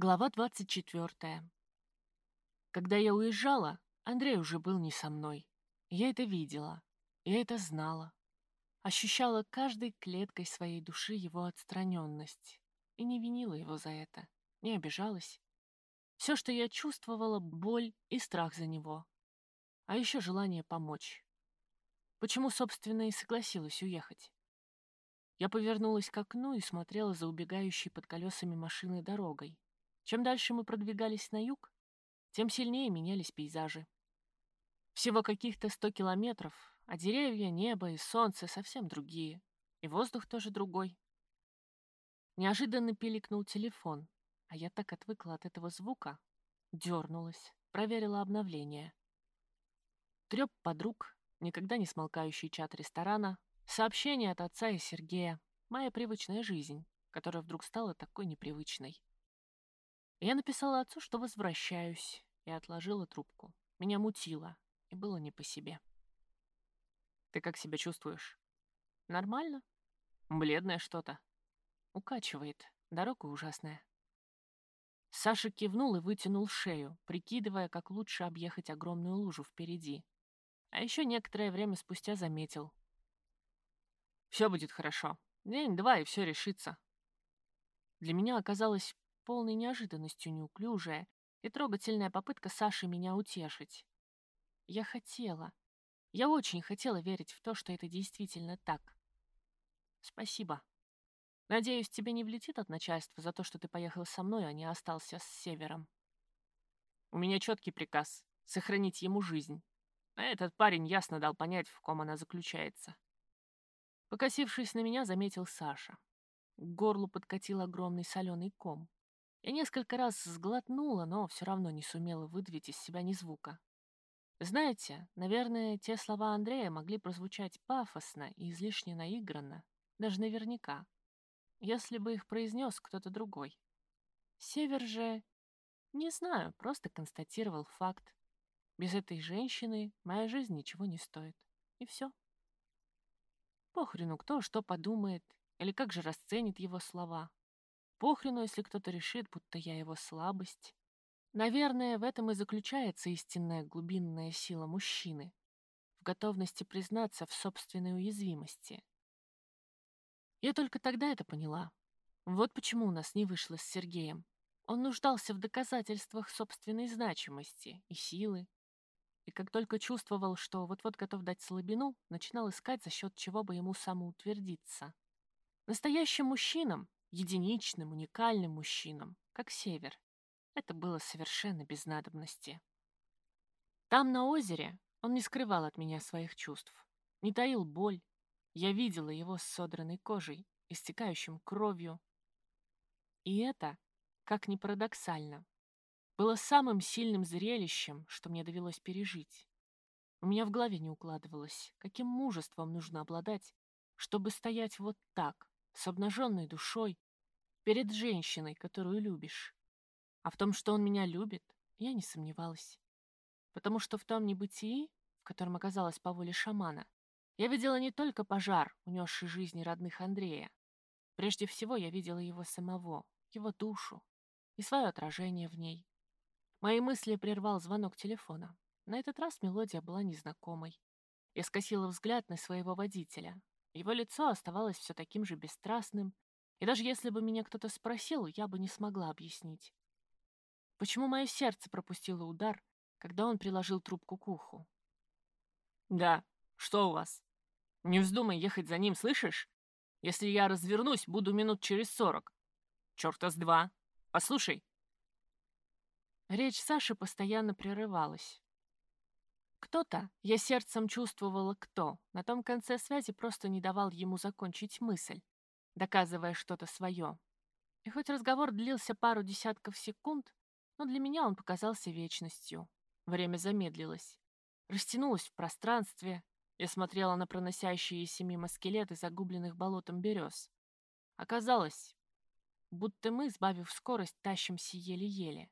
Глава 24. Когда я уезжала, Андрей уже был не со мной. Я это видела, я это знала. Ощущала каждой клеткой своей души его отстраненность и не винила его за это, не обижалась. Все, что я чувствовала, боль и страх за него, а еще желание помочь. Почему, собственно, и согласилась уехать? Я повернулась к окну и смотрела за убегающей под колесами машины дорогой. Чем дальше мы продвигались на юг, тем сильнее менялись пейзажи. Всего каких-то сто километров, а деревья, небо и солнце совсем другие, и воздух тоже другой. Неожиданно пиликнул телефон, а я так отвыкла от этого звука, дернулась, проверила обновление. Треп подруг, никогда не смолкающий чат ресторана, сообщение от отца и Сергея, моя привычная жизнь, которая вдруг стала такой непривычной. Я написала отцу, что возвращаюсь, и отложила трубку. Меня мутило, и было не по себе. «Ты как себя чувствуешь?» «Нормально. Бледное что-то. Укачивает. Дорога ужасная». Саша кивнул и вытянул шею, прикидывая, как лучше объехать огромную лужу впереди. А еще некоторое время спустя заметил. «Все будет хорошо. День-два, и все решится». Для меня оказалось полной неожиданностью неуклюжая и трогательная попытка Саши меня утешить. Я хотела, я очень хотела верить в то, что это действительно так. Спасибо. Надеюсь, тебе не влетит от начальства за то, что ты поехал со мной, а не остался с Севером. У меня четкий приказ — сохранить ему жизнь. А этот парень ясно дал понять, в ком она заключается. Покосившись на меня, заметил Саша. К горлу подкатил огромный соленый ком. Я несколько раз сглотнула, но все равно не сумела выдавить из себя ни звука. Знаете, наверное, те слова Андрея могли прозвучать пафосно и излишне наигранно, даже наверняка, если бы их произнес кто-то другой. Север же, не знаю, просто констатировал факт. Без этой женщины моя жизнь ничего не стоит. И все. Похрену кто что подумает, или как же расценит его слова. Похрену, если кто-то решит, будто я его слабость. Наверное, в этом и заключается истинная глубинная сила мужчины, в готовности признаться в собственной уязвимости. Я только тогда это поняла. Вот почему у нас не вышло с Сергеем. Он нуждался в доказательствах собственной значимости и силы. И как только чувствовал, что вот-вот готов дать слабину, начинал искать, за счет чего бы ему самоутвердиться. Настоящим мужчинам единичным, уникальным мужчинам, как Север. Это было совершенно без надобности. Там, на озере, он не скрывал от меня своих чувств, не таил боль. Я видела его с содранной кожей, истекающим кровью. И это, как ни парадоксально, было самым сильным зрелищем, что мне довелось пережить. У меня в голове не укладывалось, каким мужеством нужно обладать, чтобы стоять вот так, с обнаженной душой, перед женщиной, которую любишь. А в том, что он меня любит, я не сомневалась. Потому что в том небытии, в котором оказалась по воле шамана, я видела не только пожар, унесший жизни родных Андрея. Прежде всего я видела его самого, его душу и свое отражение в ней. Мои мысли прервал звонок телефона. На этот раз мелодия была незнакомой. Я скосила взгляд на своего водителя. Его лицо оставалось все таким же бесстрастным, и даже если бы меня кто-то спросил, я бы не смогла объяснить. Почему мое сердце пропустило удар, когда он приложил трубку к уху? «Да, что у вас? Не вздумай ехать за ним, слышишь? Если я развернусь, буду минут через сорок. Чёрта с два. Послушай». Речь Саши постоянно прерывалась. Кто-то, я сердцем чувствовала кто, на том конце связи просто не давал ему закончить мысль, доказывая что-то свое. И хоть разговор длился пару десятков секунд, но для меня он показался вечностью. Время замедлилось. Растянулось в пространстве. Я смотрела на проносящиеся мимо скелеты загубленных болотом берез. Оказалось, будто мы, сбавив скорость, тащимся еле-еле.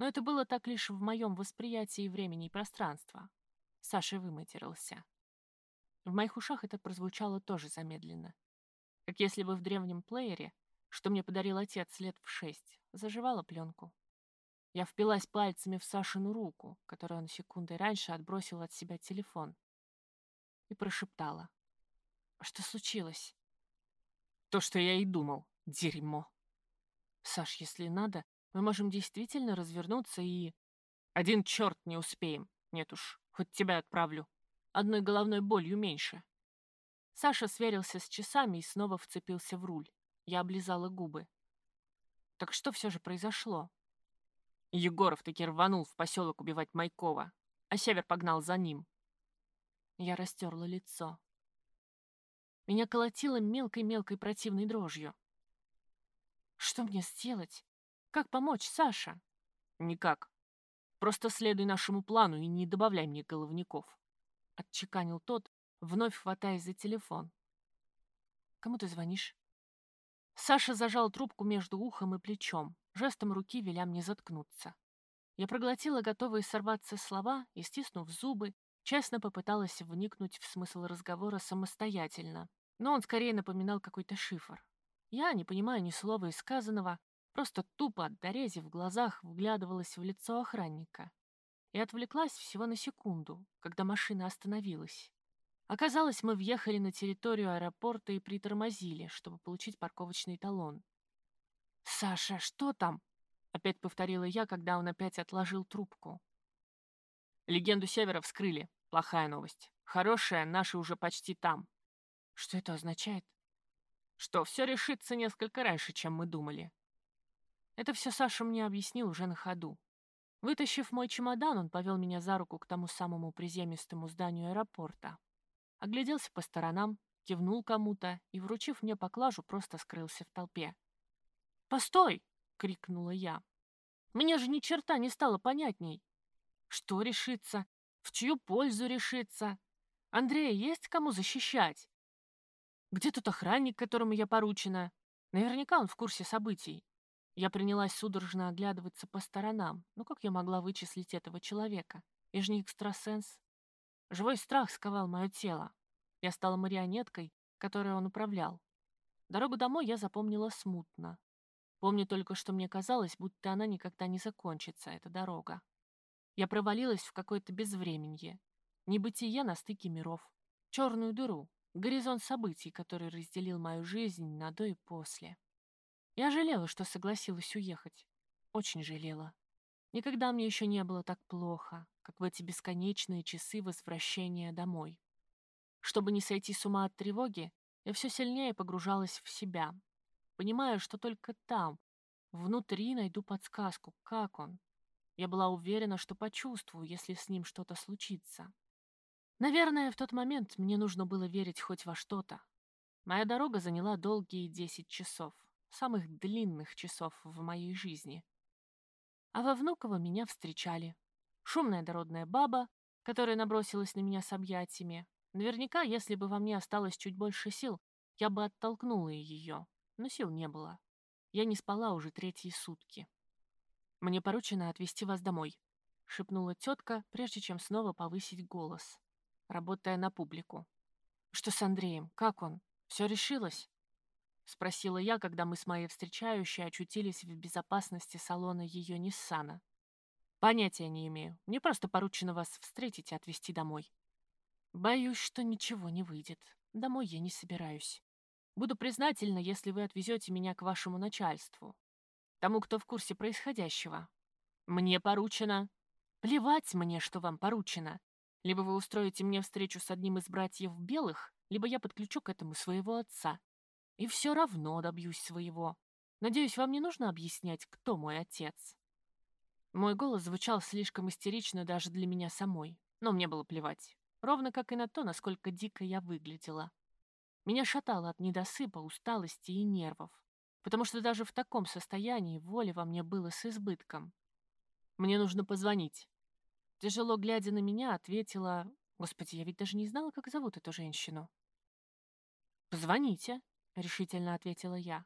Но это было так лишь в моем восприятии времени и пространства. Саша выматерился. В моих ушах это прозвучало тоже замедленно. Как если бы в древнем плеере что мне подарил отец лет в шесть, заживала пленку. Я впилась пальцами в Сашину руку, которую он секундой раньше отбросил от себя телефон, и прошептала. «Что случилось?» «То, что я и думал. Дерьмо!» «Саш, если надо, мы можем действительно развернуться и...» «Один черт не успеем. Нет уж, хоть тебя отправлю. Одной головной болью меньше». Саша сверился с часами и снова вцепился в руль. Я облизала губы. Так что все же произошло? Егоров таки рванул в поселок убивать Майкова, а Север погнал за ним. Я растерла лицо. Меня колотило мелкой-мелкой противной дрожью. Что мне сделать? Как помочь, Саша? Никак. Просто следуй нашему плану и не добавляй мне головников. Отчеканил тот, вновь хватаясь за телефон. Кому ты звонишь? Саша зажал трубку между ухом и плечом, жестом руки веля мне заткнуться. Я проглотила готовые сорваться слова и, стиснув зубы, честно попыталась вникнуть в смысл разговора самостоятельно, но он скорее напоминал какой-то шифр. Я, не понимая ни слова из сказанного, просто тупо, дорезив в глазах, вглядывалась в лицо охранника и отвлеклась всего на секунду, когда машина остановилась. Оказалось, мы въехали на территорию аэропорта и притормозили, чтобы получить парковочный талон. «Саша, что там?» — опять повторила я, когда он опять отложил трубку. «Легенду Севера вскрыли. Плохая новость. Хорошая, наши уже почти там». «Что это означает?» «Что все решится несколько раньше, чем мы думали». Это все Саша мне объяснил уже на ходу. Вытащив мой чемодан, он повел меня за руку к тому самому приземистому зданию аэропорта огляделся по сторонам, кивнул кому-то и, вручив мне поклажу, просто скрылся в толпе. «Постой!» — крикнула я. «Мне же ни черта не стало понятней. Что решится? В чью пользу решится? Андрея есть кому защищать? Где тут охранник, которому я поручена? Наверняка он в курсе событий. Я принялась судорожно оглядываться по сторонам. Ну как я могла вычислить этого человека? Я же не экстрасенс. Живой страх сковал мое тело. Я стала марионеткой, которой он управлял. Дорогу домой я запомнила смутно. Помню только, что мне казалось, будто она никогда не закончится, эта дорога. Я провалилась в какое-то безвременье, небытие на стыке миров, черную дыру, горизонт событий, который разделил мою жизнь на до и после. Я жалела, что согласилась уехать. Очень жалела. Никогда мне еще не было так плохо, как в эти бесконечные часы возвращения домой. Чтобы не сойти с ума от тревоги, я все сильнее погружалась в себя, понимая, что только там, внутри найду подсказку, как он. Я была уверена, что почувствую, если с ним что-то случится. Наверное, в тот момент мне нужно было верить хоть во что-то. Моя дорога заняла долгие десять часов, самых длинных часов в моей жизни. А во Внуково меня встречали. Шумная дородная баба, которая набросилась на меня с объятиями. Наверняка, если бы во мне осталось чуть больше сил, я бы оттолкнула ее, но сил не было. Я не спала уже третьи сутки. «Мне поручено отвезти вас домой», — шепнула тетка, прежде чем снова повысить голос, работая на публику. «Что с Андреем? Как он? Все решилось?» — спросила я, когда мы с моей встречающей очутились в безопасности салона ее Ниссана. «Понятия не имею. Мне просто поручено вас встретить и отвезти домой». «Боюсь, что ничего не выйдет. Домой я не собираюсь. Буду признательна, если вы отвезете меня к вашему начальству, тому, кто в курсе происходящего. Мне поручено...» «Плевать мне, что вам поручено. Либо вы устроите мне встречу с одним из братьев белых, либо я подключу к этому своего отца. И все равно добьюсь своего. Надеюсь, вам не нужно объяснять, кто мой отец. Мой голос звучал слишком истерично даже для меня самой, но мне было плевать. Ровно как и на то, насколько дико я выглядела. Меня шатало от недосыпа, усталости и нервов, потому что даже в таком состоянии воли во мне было с избытком. «Мне нужно позвонить». Тяжело глядя на меня, ответила... Господи, я ведь даже не знала, как зовут эту женщину. «Позвоните», — решительно ответила я.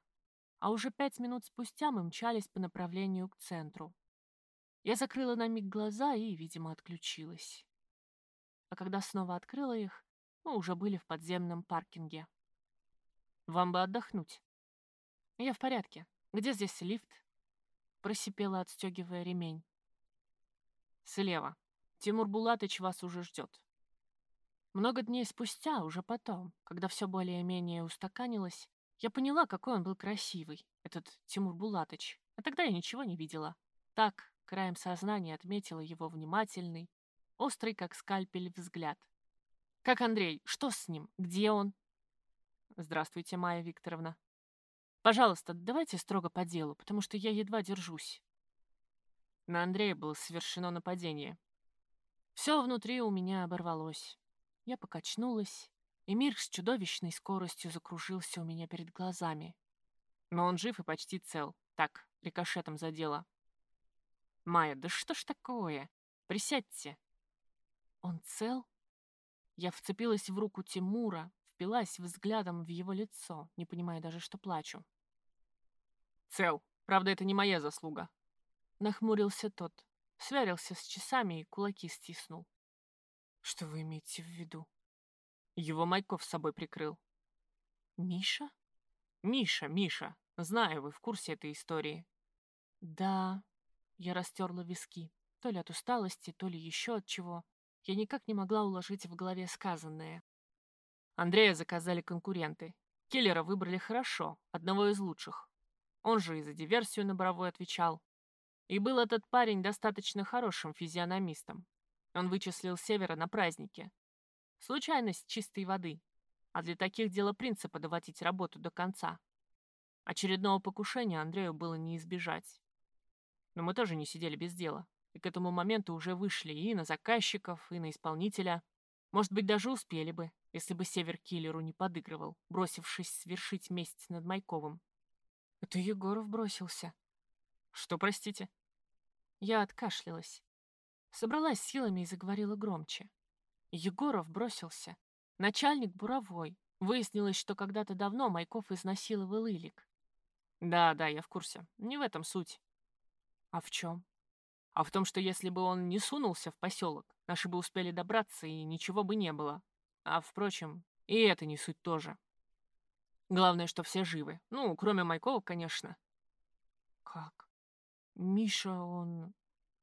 А уже пять минут спустя мы мчались по направлению к центру. Я закрыла на миг глаза и, видимо, отключилась. А когда снова открыла их, мы уже были в подземном паркинге. «Вам бы отдохнуть». Я в порядке. Где здесь лифт? Просипела, отстегивая ремень. Слева. Тимур Булатыч вас уже ждет. Много дней спустя, уже потом, когда все более-менее устаканилось, я поняла, какой он был красивый, этот Тимур Булатыч. А тогда я ничего не видела. Так, краем сознания отметила его внимательный, острый, как скальпель, взгляд. «Как Андрей? Что с ним? Где он?» «Здравствуйте, Майя Викторовна. Пожалуйста, давайте строго по делу, потому что я едва держусь». На Андрея было совершено нападение. Все внутри у меня оборвалось. Я покачнулась, и мир с чудовищной скоростью закружился у меня перед глазами. Но он жив и почти цел. Так, рикошетом задело. «Майя, да что ж такое? Присядьте!» «Он цел?» Я вцепилась в руку Тимура, впилась взглядом в его лицо, не понимая даже, что плачу. «Цел. Правда, это не моя заслуга». Нахмурился тот, свярился с часами и кулаки стиснул. «Что вы имеете в виду?» Его Майков с собой прикрыл. «Миша?» «Миша, Миша. Знаю, вы в курсе этой истории». «Да». Я растерла виски. То ли от усталости, то ли еще от чего. Я никак не могла уложить в голове сказанное. Андрея заказали конкуренты. Киллера выбрали хорошо, одного из лучших. Он же и за диверсию на Боровой отвечал. И был этот парень достаточно хорошим физиономистом. Он вычислил Севера на празднике. Случайность чистой воды. А для таких дело принципа доводить работу до конца. Очередного покушения Андрею было не избежать. Но мы тоже не сидели без дела. И к этому моменту уже вышли и на заказчиков, и на исполнителя. Может быть, даже успели бы, если бы Север киллеру не подыгрывал, бросившись свершить месть над Майковым. Это Егоров бросился. Что, простите? Я откашлялась. Собралась силами и заговорила громче. Егоров бросился. Начальник буровой. Выяснилось, что когда-то давно Майков изнасиловал Илик. Да, да, я в курсе. Не в этом суть. А в чем? А в том, что если бы он не сунулся в поселок, наши бы успели добраться, и ничего бы не было. А, впрочем, и это не суть тоже. Главное, что все живы. Ну, кроме Майкова, конечно. Как? Миша, он...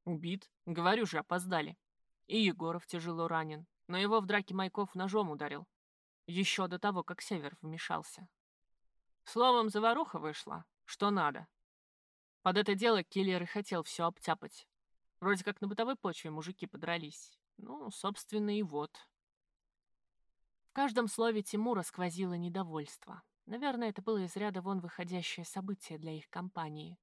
Убит? Говорю же, опоздали. И Егоров тяжело ранен, но его в драке Майков ножом ударил. Еще до того, как Север вмешался. Словом, заваруха вышла. Что надо. Под это дело киллер и хотел все обтяпать. Вроде как на бытовой почве мужики подрались. Ну, собственно, и вот. В каждом слове Тимура сквозило недовольство. Наверное, это было из ряда вон выходящее событие для их компании.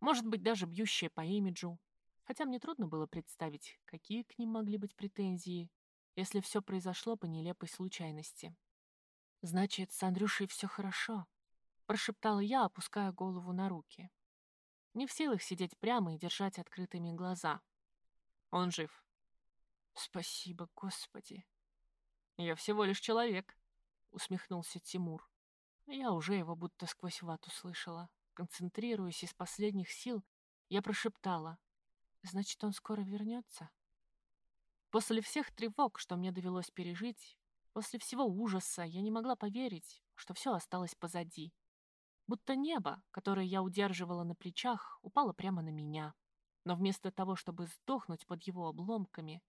Может быть, даже бьющее по имиджу. Хотя мне трудно было представить, какие к ним могли быть претензии, если все произошло по нелепой случайности. «Значит, с Андрюшей все хорошо», — прошептала я, опуская голову на руки. Не в силах сидеть прямо и держать открытыми глаза. Он жив. «Спасибо, Господи!» «Я всего лишь человек», — усмехнулся Тимур. Я уже его будто сквозь вату слышала. Концентрируясь из последних сил, я прошептала. «Значит, он скоро вернется?» После всех тревог, что мне довелось пережить, после всего ужаса, я не могла поверить, что все осталось позади. Будто небо, которое я удерживала на плечах, упало прямо на меня. Но вместо того, чтобы сдохнуть под его обломками,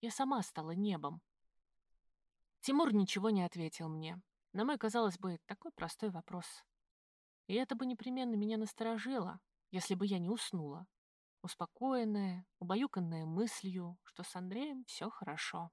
я сама стала небом. Тимур ничего не ответил мне, на мой, казалось бы, такой простой вопрос. И это бы непременно меня насторожило, если бы я не уснула. Успокоенная, убаюканная мыслью, что с Андреем все хорошо.